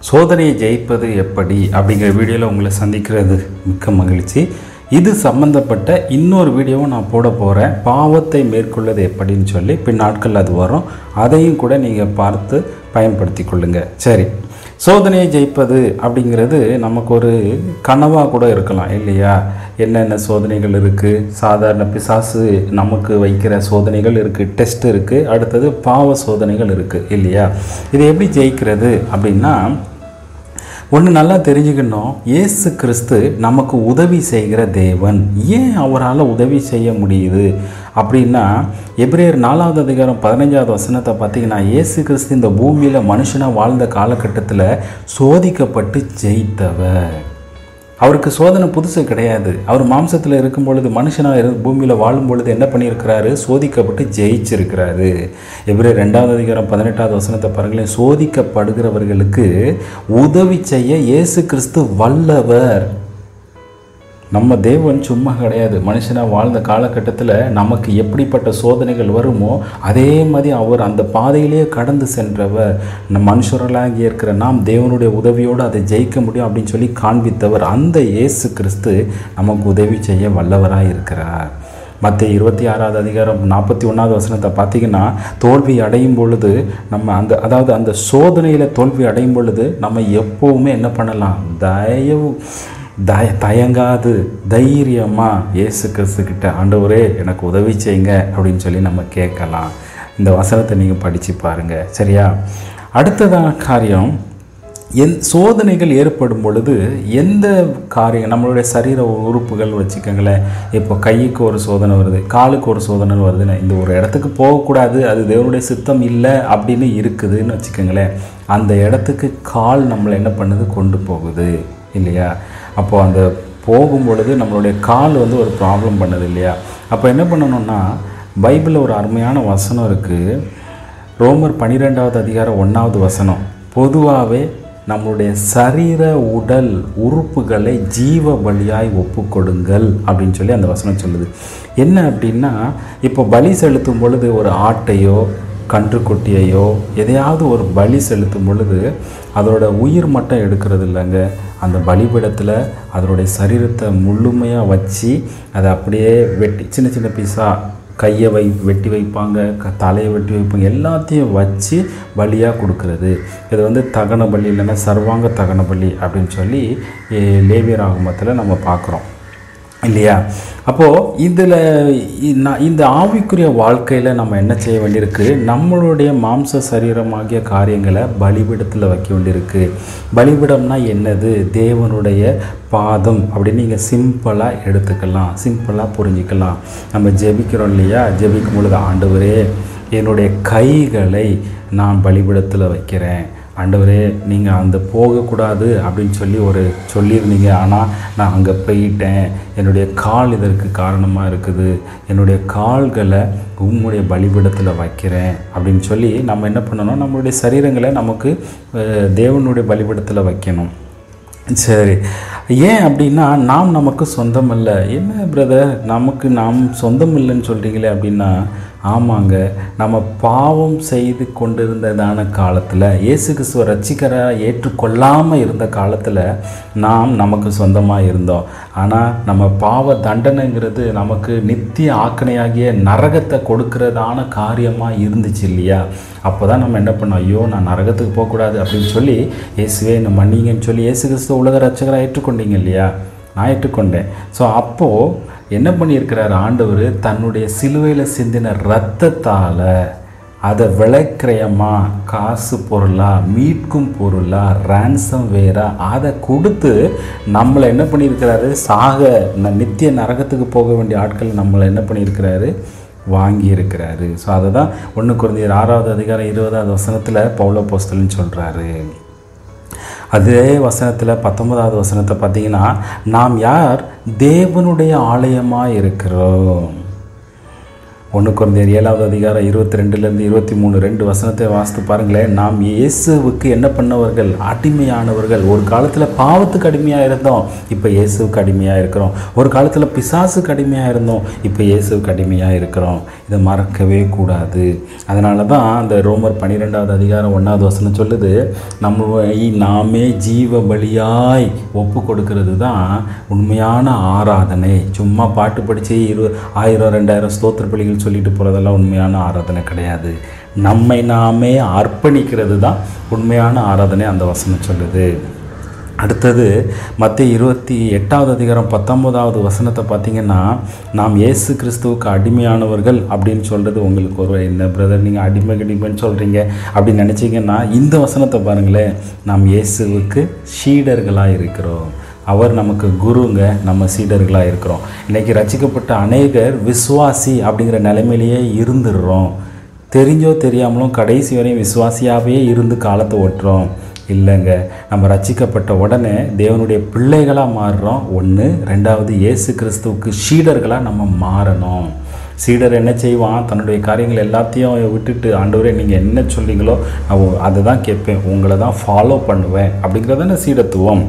சோதனையை ஜெயிப்பது எப்படி அப்படிங்கிற வீடியோவில் உங்களை சந்திக்கிறது மிக்க மகிழ்ச்சி. இது சம்மந்தப்பட்ட இன்னொரு வீடியோவும் நான் போட போகிறேன் பாவத்தை மேற்கொள்வது எப்படின்னு சொல்லி பின் நாட்கள் அது வரும். அதையும் கூட நீங்கள் பார்த்து பயன்படுத்தி கொள்ளுங்கள் சரி. சோதனையை ஜெயிப்பது அப்படிங்கிறது நமக்கு ஒரு கனவாக கூட இருக்கலாம் இல்லையா? என்னென்ன சோதனைகள் இருக்குது சாதாரண பிசாசு நமக்கு வைக்கிற சோதனைகள் இருக்குது டெஸ்ட் இருக்குது அடுத்தது பாவ சோதனைகள் இருக்குது இல்லையா? இதை எப்படி ஜெயிக்கிறது அப்படின்னா ஒன்று நல்லா தெரிஞ்சுக்கணும். இயேசு கிறிஸ்து நமக்கு உதவி செய்கிற தேவன். ஏன் அவரால் உதவி செய்ய முடியுது? அப்படின்னா எப்ரேயர் நாலாவது அதிகாரம் பதினஞ்சாவது வசனத்தை பார்த்தீங்கன்னா இயேசு கிறிஸ்து இந்த பூமியில் மனுஷனாக வாழ்ந்த காலகட்டத்தில் சோதிக்கப்பட்டு ஜெயித்தவர். அவருக்கு சோதனை புதுசு கிடையாது. அவர் மாம்சத்தில் இருக்கும் பொழுது மனுஷனாக இரு பூமியில் வாழும் பொழுது என்ன பண்ணியிருக்கிறாரு? சோதிக்கப்பட்டு ஜெயிச்சிருக்கிறாரு. எப்படி ரெண்டாவது அதிகாரம் பதினெட்டாவது வசனத்தை பாருங்களேன். சோதிக்கப்படுகிறவர்களுக்கு உதவி செய்ய இயேசு கிறிஸ்து வல்லவர். நம்ம தேவன் சும்மா கிடையாது. மனுஷனாக வாழ்ந்த காலகட்டத்தில் நமக்கு எப்படிப்பட்ட சோதனைகள் வருமோ அதே மாதிரி அவர் அந்த பாதையிலேயே கடந்து சென்றவர். நம் மனுஷர்களாகி இருக்கிற நாம் தேவனுடைய உதவியோடு அதை ஜெயிக்க முடியும் அப்படின்னு சொல்லி காண்பித்தவர் அந்த இயேசு கிறிஸ்து நமக்கு உதவி செய்ய வல்லவராக இருக்கிறார். மற்ற இருபத்தி ஆறாவது அதிகாரம் நாற்பத்தி ஒன்றாவது வசனத்தை பார்த்தீங்கன்னா தோல்வி அடையும் பொழுது நம்ம அந்த அதாவது அந்த சோதனையில் தோல்வி அடையும் பொழுது நம்ம எப்போவுமே என்ன பண்ணலாம்? தயவு. தய தயங்காது தைரியமாக இயேசு கிறிஸ்துக்கிட்ட ஆண்டவரே எனக்கு உதவி செய்யுங்க அப்படின்னு சொல்லி நம்ம கேட்கலாம். இந்த வசனத்தை நீங்கள் படித்து பாருங்கள் சரியா? அடுத்ததான காரியம் எந் சோதனைகள் ஏற்படும் பொழுது எந்த காரியம் நம்மளுடைய சரீர உறுப்புகள் வச்சுக்கோங்களேன். இப்போ கைக்கு ஒரு சோதனை வருது காலுக்கு ஒரு சோதனை வருதுன்னு இந்த ஒரு இடத்துக்கு போகக்கூடாது அது தேவனுடைய சித்தம் இல்லை அப்படின்னு இருக்குதுன்னு வச்சுக்கோங்களேன். அந்த இடத்துக்கு கால் நம்மளை என்ன பண்ணுது? கொண்டு போகுது இல்லையா? அப்போது அந்த போகும் பொழுது நம்மளுடைய கால் வந்து ஒரு ப்ராப்ளம் பண்ணுது இல்லையா அப்போ என்ன பண்ணணும்னா பைபிளில் ஒரு அருமையான வசனம் இருக்குது ரோமர் பன்னிரெண்டாவது அதிகாரம் ஒன்றாவது வசனம். பொதுவாகவே நம்மளுடைய சரீர உடல் உறுப்புகளை ஜீவ பலியாய் ஒப்புக்கொடுங்கள் அப்படின்னு சொல்லி அந்த வசனம் சொல்லுது. என்ன அப்படின்னா இப்போ பலி செலுத்தும் பொழுது ஒரு ஆட்டையோ கன்றுக்குட்டியையோ எதையாவது ஒரு பலி செலுத்தும் பொழுது அதோட உயிர் மட்டும் எடுக்கிறது இல்லைங்க. அந்த பலிபீடத்தில் அதனுடைய சரீரத்தை முழுமையாக வச்சு அதை அப்படியே வெட்டி சின்ன சின்ன பீஸாக கையை வை வெட்டி வைப்பாங்க க தலையை வெட்டி வைப்பாங்க. எல்லாத்தையும் வச்சு பலியாக கொடுக்கறது. இது வந்து தகன பலி இல்லைன்னா சர்வாங்க தகன பலி அப்படின்னு சொல்லி லேவியர் ஆகமத்தில் நம்ம பார்க்குறோம். இல்லையா? அப்போது இதில் இந்த ஆவிக்குரிய வாழ்க்கையில் நம்ம என்ன செய்ய வேண்டியிருக்கு? நம்மளுடைய மாம்ச சரீரமாகிய காரியங்களை பலிபிடத்தில் வைக்க வேண்டியிருக்கு. பலிபிடம்னா என்னது? தேவனுடைய பாதம் அப்படின்னு நீங்கள் சிம்பிளாக எடுத்துக்கலாம். சிம்பிளாக புரிஞ்சுக்கலாம். நம்ம ஜெபிக்கிறோம் இல்லையா? ஜெபிக்கும் பொழுது ஆண்டவரே என்னுடைய கைகளை நான் பலிபிடத்தில் வைக்கிறேன். ஆண்டவரே நீங்கள் அந்த போகக்கூடாது அப்படின்னு சொல்லி ஒரு சொல்லியிருந்தீங்க. ஆனால் நான் அங்கே போயிட்டேன். என்னுடைய கால் இதற்கு காரணமாக இருக்குது. என்னுடைய கால்களை உம்முடைய பலிபீடத்தில் வைக்கிறேன் அப்படின்னு சொல்லி நம்ம என்ன பண்ணணும்? நம்மளுடைய சரீரங்களை நமக்கு தேவனுடைய பலிபீடத்தில் வைக்கணும். சரி. ஏன் அப்படின்னா நாம் நமக்கு சொந்தம் இல்லை என்ன பிரதர் நமக்கு நாம் சொந்தம் இல்லைன்னு சொல்கிறீங்களே அப்படின்னா ஆமாங்க. நம்ம பாவம் செய்து கொண்டிருந்ததான காலத்தில் இயேசு கிறிஸ்துவ ரட்சிகராக ஏற்றுக்கொள்ளாமல் இருந்த காலத்தில் நாம் நமக்கு சொந்தமாக இருந்தோம். ஆனால் நம்ம பாவ தண்டனைங்கிறது நமக்கு நித்திய ஆக்கணையாகிய நரகத்தை கொடுக்கறதான காரியமாக இருந்துச்சு இல்லையா? அப்போ தான் நம்ம என்ன பண்ணோம் ஐயோ நான் நரகத்துக்கு போகக்கூடாது அப்படின்னு சொல்லி இயேசுவே என்ன மன்னிங்கன்னு சொல்லி இயேசு கிறிஸ்துவ உலக ரட்சகராக ஏற்றுக்கொண்டீங்க இல்லையா? நான் ஏற்றுக்கொண்டேன். ஸோ அப்போது என்ன பண்ணியிருக்கிறார் ஆண்டவர்? தன்னுடைய சிலுவையில் சிந்தின ரத்தத்தால் அதை விளைக்கிரயமாக காசு பொருளாக மீட்கும் பொருளாக ரேன்சம் வேற அதை கொடுத்து நம்மளை என்ன பண்ணியிருக்கிறாரு? சாக நித்திய நரகத்துக்கு போக வேண்டிய ஆட்கள் நம்மளை என்ன பண்ணியிருக்கிறாரு? வாங்கியிருக்கிறாரு. ஸோ அதை தான் ஒன்று குறைந்த ஆறாவது அதிகாரம் இருபதாவது வசனத்தில் பௌல போஸ்தல்னு சொல்கிறாரு அதே வசனத்தில் பத்தொன்பதாவது வசனத்தை பார்த்தீங்கன்னா நாம் யார்? தேவனுடைய ஆலயமாக இருக்கிறோம். ஒன்று குறைந்த ஏழாவது அதிகாரம் இருபத்தி ரெண்டுலேருந்து இருபத்தி மூணு ரெண்டு வசனத்தை வாசித்து பாருங்களேன். நாம் இயேசுவுக்கு என்ன பண்ணவர்கள்? அடிமையானவர்கள். ஒரு காலத்தில் பாவத்துக்கு அடிமையாக இருந்தோம் இப்போ இயேசுவுக்கு அடிமையாக இருக்கிறோம். ஒரு காலத்தில் பிசாசுக்கு அடிமையாக இருந்தோம் இப்போ இயேசுவுக்கு அடிமையாக இருக்கிறோம். இதை மறக்கவே கூடாது. அதனால தான் அந்த ரோமர் பன்னிரெண்டாவது அதிகாரம் ஒன்றாவது வசனம் சொல்லுது நம்ம நாமே ஜீவ பலியாய் ஒப்பு கொடுக்கறது தான் உண்மையான ஆராதனை. சும்மா பாட்டு படித்து இரு ஆயிரம் ரெண்டாயிரம் ஸ்தோத்திர பலிகள் சொல்லிட்டு போகிறதெல்லாம் உண்மையான ஆராதனை கிடையாது. நம்மை நாமே அர்ப்பணிக்கிறது தான் உண்மையான ஆராதனை அந்த வசனம் சொல்லுது. அடுத்தது மத்திய இருபத்தி எட்டாவது அதிகாரம் பத்தொம்போதாவது வசனத்தை பார்த்தீங்கன்னா நாம் இயேசு கிறிஸ்துவுக்கு அடிமையானவர்கள் அப்படின்னு சொல்கிறது உங்களுக்கு ஒரு என்ன பிரதர் நீங்கள் அடிமை கடிமைன்னு சொல்கிறீங்க அப்படின்னு நினச்சிங்கன்னா இந்த வசனத்தை பாருங்களேன். நாம் இயேசுவுக்கு ஷீடர்களாக இருக்கிறோம். அவர் நமக்கு குருங்க நம்ம சீடர்களாக இருக்கிறோம். இன்றைக்கி ரசிக்கப்பட்ட அநேகர் விஸ்வாசி அப்படிங்கிற நிலைமையிலேயே இருந்துடுறோம். தெரிஞ்சோ தெரியாமலும் கடைசி வரையும் விசுவாசியாகவே இருந்து காலத்தை ஓட்டுறோம். இல்லைங்க. நம்ம ரச்சிக்கப்பட்ட உடனே தேவனுடைய பிள்ளைகளாக மாறுறோம். ஒன்று ரெண்டாவது இயேசு கிறிஸ்துவுக்கு ஷீடர்களாக நம்ம மாறணும். சீடர் என்ன செய்வான்? தன்னுடைய காரியங்கள் எல்லாத்தையும் விட்டுட்டு ஆண்டவரே நீங்கள் என்ன சொல்லிங்களோ நான் அதை தான் கேட்பேன். உங்களை தான் ஃபாலோ பண்ணுவேன். அப்படிங்கிறதான சீடத்துவம்.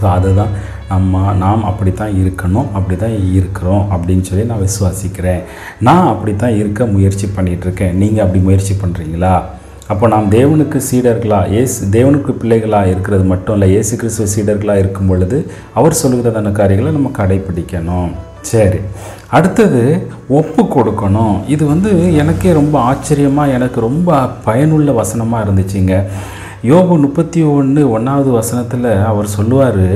ஸோ அதுதான் நம்ம நாம் அப்படி தான் இருக்கணும். அப்படி தான் இருக்கிறோம் அப்படின்னு சொல்லி நான் விசுவாசிக்கிறேன். நான் அப்படி தான் இருக்க முயற்சி பண்ணிகிட்ருக்கேன் நீங்கள் அப்படி முயற்சி பண்ணுறீங்களா அப்போ நாம் தேவனுக்கு சீடர்களாக ஏசு தேவனுக்கு பிள்ளைகளாக இருக்கிறது மட்டும் இல்லை இயேசு கிறிஸ்துவ சீடர்களாக இருக்கும் பொழுது அவர் சொல்கிறதான காரியங்களை நம்ம கடைப்பிடிக்கணும் சரி அடுத்தது ஒப்பு கொடுக்கணும். இது வந்து எனக்கே ரொம்ப ஆச்சரியமாக எனக்கு ரொம்ப பயனுள்ள வசனமாக இருந்துச்சுங்க. யோபு முப்பத்தி ஒன்று ஒன்றாவது வசனத்தில் அவர் சொல்லுவார்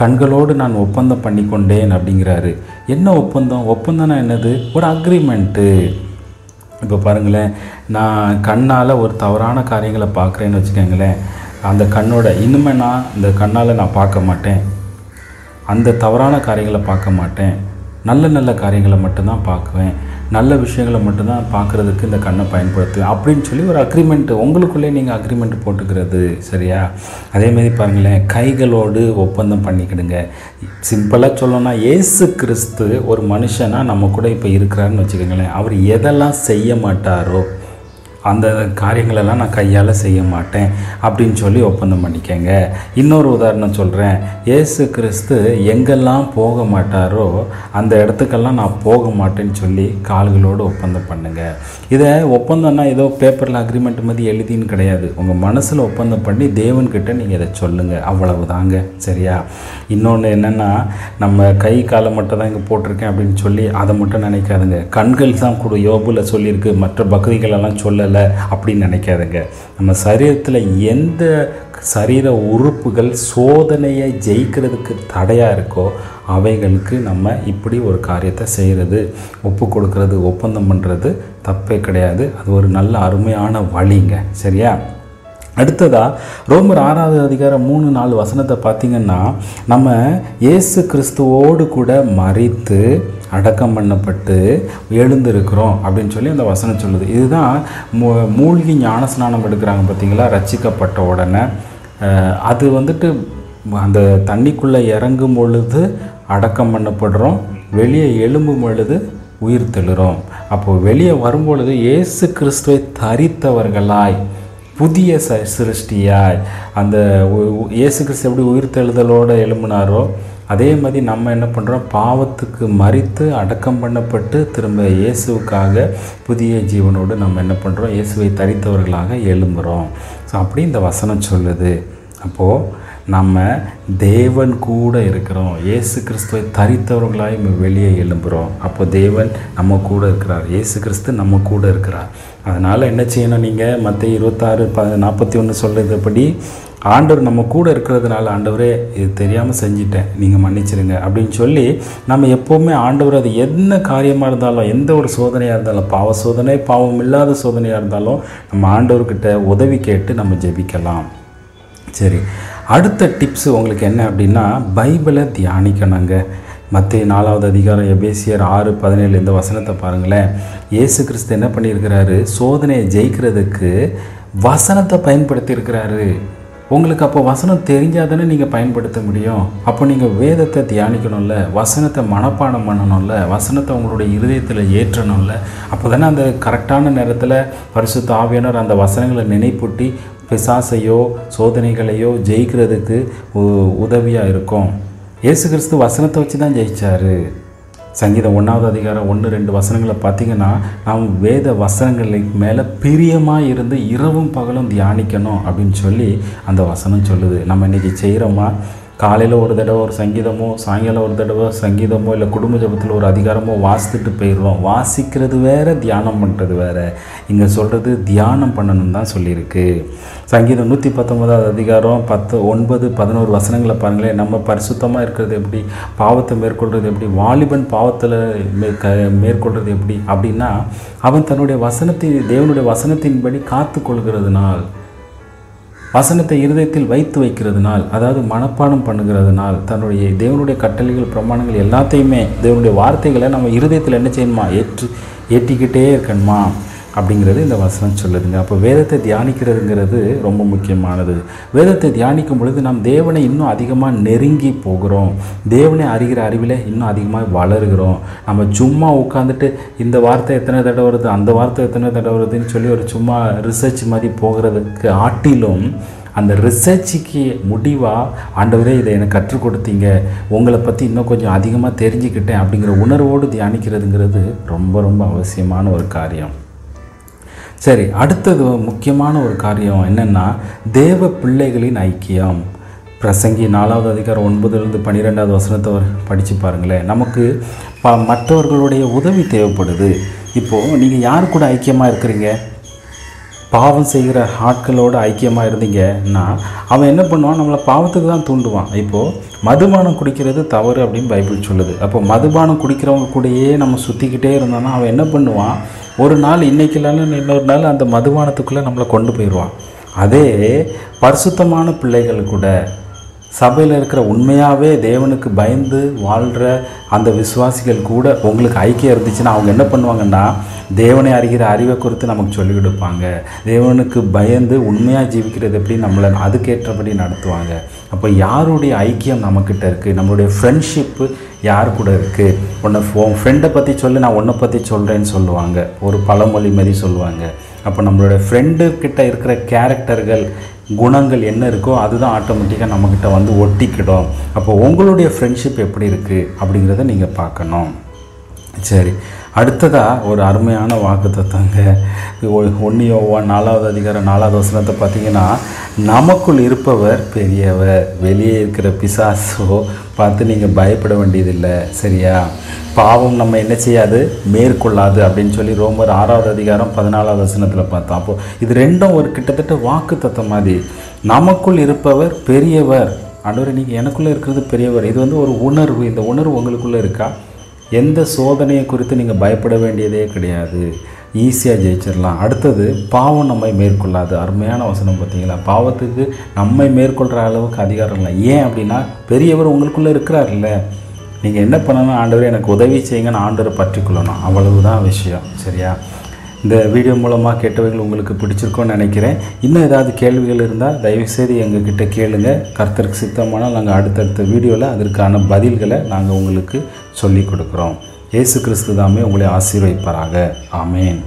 கண்களோடு நான் ஒப்பந்தம் பண்ணி கொண்டேன் அப்படிங்கிறாரு. என்ன ஒப்பந்தம்? ஒப்பந்தம்னா என்னது? ஒரு அக்ரிமெண்ட்டு இப்போ பாருங்களேன் நான் கண்ணால் ஒரு தவறான காரியங்களை பார்க்குறேன்னு வச்சுக்கோங்களேன் அந்த கண்ணோட இனிமே நான் இந்த கண்ணால் நான் பார்க்க மாட்டேன். அந்த தவறான காரியங்களை பார்க்க மாட்டேன். நல்ல நல்ல காரியங்களை மட்டும்தான் பார்க்குவேன். நல்ல விஷயங்களை மட்டும்தான் பார்க்குறதுக்கு இந்த கண்ணை பயன்படுத்து அப்படின்னு சொல்லி ஒரு அக்ரிமெண்ட் உங்களுக்குள்ளே நீங்கள் அக்ரிமெண்ட் போட்டுக்கிறது சரியா? அதேமாரி பாருங்களேன் கைகளோடு ஒப்பந்தம் பண்ணிக்கிடுங்க. சிம்பிளாக சொல்லணும்னா ஏசு கிறிஸ்து ஒரு மனுஷனாக நம்ம கூட இப்போ இருக்கிறாருன்னு வச்சுக்கோங்களேன். அவர் எதெல்லாம் செய்ய மாட்டாரோ அந்த காரியங்களெல்லாம் நான் கையால் செய்ய மாட்டேன் அப்படின்னு சொல்லி ஒப்பந்தம் பண்ணிக்கங்க. இன்னொரு உதாரணம் சொல்கிறேன் ஏசு கிறிஸ்து எங்கெல்லாம் போக மாட்டாரோ அந்த இடத்துக்கெல்லாம் நான் போக மாட்டேன்னு சொல்லி கால்களோடு ஒப்பந்தம் பண்ணுங்கள் இதை ஒப்பந்தம்னா ஏதோ பேப்பரில் அக்ரிமெண்ட் மாதிரி எழுதின்னு கிடையாது. உங்கள் மனசில் ஒப்பந்தம் பண்ணி தேவன்கிட்ட நீங்கள் இதை சொல்லுங்கள் அவ்வளவு தாங்க சரியா? இன்னொன்று என்னென்னா நம்ம கை காலை மட்டும் தான் இங்கே போட்டிருக்கேன் அப்படின்னு சொல்லி அதை மட்டும் நினைக்காதுங்க. கண்கள் தான் கூட. யோபுல சொல்லியிருக்கு. மற்ற பகுதிகளெல்லாம் சொல்லலை. அப்படின்னு நினைக்காதுங்க. நம்ம சரீரத்தில் எந்த சரீர உறுப்புகள் சோதனையை ஜெயிக்கிறதுக்கு தடையாக இருக்கோ அவைகளுக்கு நம்ம இப்படி ஒரு காரியத்தை செய்கிறது ஒப்பு கொடுக்கறது ஒப்பந்தம் பண்ணுறது தப்பே கிடையாது. அது ஒரு நல்ல அருமையான வழிங்க. சரியா? அடுத்ததாக ரோமர் ஆறாவது அதிகாரம் மூணு நாலு வசனத்தை பார்த்தீங்கன்னா நம்ம இயேசு கிறிஸ்துவோடு கூட மறித்து அடக்கம் பண்ணப்பட்டு எழுந்திருக்கிறோம் அப்படின்னு சொல்லி அந்த வசனம் சொல்லுது. இதுதான் மூ மூழ்கி ஞானஸ்நானம் எடுக்கிறாங்க பார்த்தீங்களா? ரச்சிக்கப்பட்ட உடனே. அது வந்துட்டு அந்த தண்ணிக்குள்ளே இறங்கும் பொழுது அடக்கம் பண்ணப்படுறோம். வெளியே எழும்பும் பொழுது உயிர் தெழுறோம் அப்போது வெளியே வரும்பொழுது இயேசு கிறிஸ்துவை தரித்தவர்களாய் புதிய ச சிருஷ்டியாய் அந்த இயேசு கிறிஸ்து எப்படி உயிர் தெழுதலோடு எழும்பினாரோ அதே மாதிரி நம்ம என்ன பண்ணுறோம் பாவத்துக்கு மறித்து அடக்கம் பண்ணப்பட்டு திரும்ப இயேசுவுக்காக புதிய ஜீவனோடு நம்ம என்ன பண்ணுறோம் இயேசுவை தரித்தவர்களாக எழும்புகிறோம் ஸோ அப்படி இந்த வசனம் சொல்லுது. அப்போது நம்ம தேவன் கூட இருக்கிறோம். இயேசு கிறிஸ்துவை தரித்தவர்களாய் நம்ம வெளியே எழும்புகிறோம் அப்போ தேவன் நம்ம கூட இருக்கிறார். இயேசு கிறிஸ்து நம்ம கூட இருக்கிறார். அதனால் என்ன செய்யணும் நீங்கள் மற்ற இருபத்தாறு ப நாற்பத்தி ஒன்று சொல்கிறதுபடி ஆண்டவர் நம்ம கூட இருக்கிறதுனால ஆண்டவரே இது தெரியாமல் செஞ்சிட்டேன். நீங்கள் மன்னிச்சிருங்க. அப்படின்னு சொல்லி நம்ம எப்போவுமே ஆண்டவர் அது என்ன காரியமாக இருந்தாலும் எந்த ஒரு சோதனையாக இருந்தாலும் பாவ சோதனை பாவம் இல்லாத சோதனையாக இருந்தாலும் நம்ம ஆண்டவர்கிட்ட உதவி கேட்டு நம்ம ஜெபிக்கலாம். சரி அடுத்த டிப்ஸ் உங்களுக்கு என்ன அப்படின்னா பைபிளை தியானிக்கணுங்க. மற்ற நாலாவது அதிகாரம் எபேசியர் ஆறு பதினேழு இந்த வசனத்தை பாருங்களேன். இயேசு கிறிஸ்து என்ன பண்ணியிருக்கிறாரு? சோதனையை ஜெயிக்கிறதுக்கு வசனத்தை பயன்படுத்தியிருக்கிறாரு. உங்களுக்கு அப்போ வசனம் தெரிஞ்சால் தானே நீங்கள் பயன்படுத்த முடியும். அப்போ நீங்கள் வேதத்தை தியானிக்கணும்ல வசனத்தை மனப்பாடம் பண்ணணும்ல வசனத்தை உங்களுடைய இருதயத்தில் ஏற்றணும்ல. அப்போ தானே அந்த கரெக்டான நேரத்தில் பரிசு ஆவியானவர் அந்த வசனங்களை நினைப்பூட்டி பிசாசையோ சோதனைகளையோ ஜெயிக்கிறதுக்கு உதவியாக இருக்கும். இயேசு கிறிஸ்து வசனத்தை வச்சு தான் ஜெயிச்சார். சங்கீதம் ஒன்றாவது அதிகாரம் ஒன்று ரெண்டு வசனங்களை பார்த்தீங்கன்னா நாம் வேத வசனங்களுக்கு மேலே பிரியமாக இருந்து இரவும் பகலும் தியானிக்கணும் அப்படின்னு சொல்லி அந்த வசனம் சொல்லுது. நம்ம இன்றைக்கி செய்கிறோமா காலையில் ஒரு தடவை ஒரு சங்கீதமோ சாயங்காலம் ஒரு தடவை சங்கீதமோ இல்லை குடும்ப ஜபத்தில் ஒரு அதிகாரமோ வாசித்துட்டு போயிடுவோம் வாசிக்கிறது வேறு தியானம் பண்ணுறது வேறு. இங்கே சொல்கிறது தியானம் பண்ணணும் தான் சொல்லியிருக்கு. சங்கீதம் நூற்றி பத்தொன்பதாவது அதிகாரம் பத்து ஒன்பது பதினோரு வசனங்களை பாருங்களேன் நம்ம பரிசுத்தமாக இருக்கிறது எப்படி? பாவத்தை மேற்கொள்கிறது எப்படி? வாலிபன் பாவத்தில் மே மேற்கொள்கிறது எப்படி? அப்படின்னா அவன் தன்னுடைய வசனத்தின் தேவனுடைய வசனத்தின்படி காத்து கொள்கிறதுனால் வசனத்தை இருதயத்தில் வைத்து வைக்கிறதுனால் அதாவது மனப்பாடம் பண்ணுகிறதுனால் தன்னுடைய தேவனுடைய கட்டளைகள் பிரமாணங்கள் எல்லாத்தையுமே தேவனுடைய வார்த்தைகளை நம்ம இருதயத்தில் என்ன செய்யணுமா? ஏற்று ஏற்றிக்கிட்டே இருக்கணுமா? அப்படிங்கிறது இந்த வசனம் சொல்லுதுங்க. அப்போ வேதத்தை தியானிக்கிறதுங்கிறது ரொம்ப முக்கியமானது. வேதத்தை தியானிக்கும் பொழுது நாம் தேவனை இன்னும் அதிகமாக நெருங்கி போகிறோம். தேவனை அறிகிற அறிவில் இன்னும் அதிகமாக வளர்கிறோம். நம்ம சும்மா உட்காந்துட்டு இந்த வார்த்தை எத்தனை தடவை வருது அந்த வார்த்தை எத்தனை தடவை வருதுன்னு சொல்லி ஒரு சும்மா ரிசர்ச் மாதிரி போகிறதுக்கு ஆட்டிலும் அந்த ரிசர்ச்சுக்கு முடிவாக ஆண்டவரே இதை எனக்கு கற்றுக் கொடுத்தீங்க. உங்களை பற்றி இன்னும் கொஞ்சம் அதிகமாக தெரிஞ்சுக்கிட்டேன். அப்படிங்கிற உணர்வோடு தியானிக்கிறதுங்கிறது ரொம்ப ரொம்ப அவசியமான ஒரு காரியம். சரி அடுத்தது முக்கியமான ஒரு காரியம் என்னென்னா தேவ பிள்ளைகளின் ஐக்கியம். பிரசங்கி நாலாவது அதிகாரம் ஒன்பதுலேருந்து பன்னிரெண்டாவது வசனத்தை படித்து பாருங்களேன். நமக்கு ப மற்றவர்களுடைய உதவி தேவைப்படுது. இப்போது நீங்கள் யார் கூட ஐக்கியமாக இருக்கிறீங்க? பாவம் செய்கிற ஆட்களோடு ஐக்கியமாக இருந்தீங்கன்னா அவன் என்ன பண்ணுவான்? நம்மளை பாவத்துக்கு தான் தூண்டுவான். இப்போது மதுபானம் குடிக்கிறது தவறு அப்படின்னு பைபிள் சொல்லுது. அப்போ மதுபானம் குடிக்கிறவங்க கூடயே நம்ம சுற்றிக்கிட்டே இருந்தோம்னா அவன் என்ன பண்ணுவான்? ஒரு நாள் இன்றைக்கி இல்லைன்னு இன்னொரு நாள் அந்த மதுபானத்துக்குள்ளே நம்மளை கொண்டு போயிடுவான். அதே பரிசுத்தமான பிள்ளைகள் கூட சபையில் இருக்கிற உண்மையாகவே தேவனுக்கு பயந்து வாழ்கிற அந்த விசுவாசிகள் கூட உங்களுக்கு ஐக்கியம் இருந்துச்சுன்னா அவங்க என்ன பண்ணுவாங்கன்னா தேவனை அறிகிற அறிவை குறித்து நமக்கு சொல்லிக் கொடுப்பாங்க. தேவனுக்கு பயந்து உண்மையாக ஜீவிக்கிறது எப்படி? நம்மளை அதுக்கேற்றபடி நடத்துவாங்க. அப்போ யாருடைய ஐக்கியம் நம்மக்கிட்ட இருக்குது நம்மளுடைய ஃப்ரெண்ட்ஷிப்பு யார் கூட இருக்குது உன்னை உன் ஃப்ரெண்டை பற்றி சொல்லி நான் உன்னை பற்றி சொல்கிறேன்னு சொல்லுவாங்க. ஒரு பழமொழி மாதிரி சொல்லுவாங்க. அப்போ நம்மளோட ஃப்ரெண்டு கிட்ட இருக்கிற கேரக்டர்கள் குணங்கள் என்ன இருக்கோ அதுதான் ஆட்டோமேட்டிக்காக நம்மக்கிட்ட வந்து ஒட்டிக்கிடும். அப்போ உங்களுடைய ஃப்ரெண்ட்ஷிப் எப்படி இருக்குது அப்படிங்கிறத நீங்கள் பார்க்கணும். சரி. அடுத்ததாக ஒரு அருமையான வாக்கு தத்தங்க ஒன்றியோவா நாலாவது அதிகாரம் நாலாவது வசனத்தை பார்த்தீங்கன்னா நமக்குள் இருப்பவர் பெரியவர். வெளியே இருக்கிற பிசாசோ பார்த்து நீங்கள் பயப்பட வேண்டியதில்லை. சரியா? பாவம் நம்ம என்ன செய்யாது? மேற்கொள்ளாது அப்படின்னு சொல்லி ரோமர் ஆறாவது அதிகாரம் பதினாலாவது வசனத்தில் பார்த்தோம். அப்போது இது ரெண்டும் ஒரு கிட்டத்தட்ட வாக்கு தத்த மாதிரி. நமக்குள் இருப்பவர் பெரியவர். ஆண்டவரே நீங்கள் எனக்குள்ளே இருக்கிறது பெரியவர். இது வந்து ஒரு உணர்வு. இந்த உணர்வு உங்களுக்குள்ளே இருக்கா? எந்த சோதனையை குறித்து நீங்கள் பயப்பட வேண்டியதே கிடையாது. ஈஸியாக ஜெயிச்சிடலாம். அடுத்தது பாவம் நம்மை மேற்கொள்ளாது. அருமையான வசனம் பார்த்தீங்களா? பாவத்துக்கு நம்மை மேற்கொள்கிற அளவுக்கு அதிகாரம் இல்லை. ஏன் அப்படின்னா பெரியவர் உங்களுக்குள்ளே இருக்கிறார்ல நீங்கள் என்ன பண்ணணும்? ஆண்டவர் எனக்கு உதவி செய்யுங்கன்னு ஆண்டவரை பற்றிக்கொள்ளணும். அவ்வளவுதான் விஷயம். சரியா? இந்த வீடியோ மூலமாக கேட்டவைகள் உங்களுக்கு பிடிச்சிருக்கோன்னு நினைக்கிறேன். இன்னும் ஏதாவது கேள்விகள் இருந்தால் தயவுசெய்து எங்ககிட்ட கேளுங்க. கர்த்தருக்கு சித்தமானால் நாங்கள் அடுத்தடுத்த வீடியோவில் அதற்கான பதில்களை நாங்கள் உங்களுக்கு சொல்லி கொடுக்குறோம். இயேசு கிறிஸ்து தாமே உங்களை ஆசீர்வைப்பாராக ஆமேன்.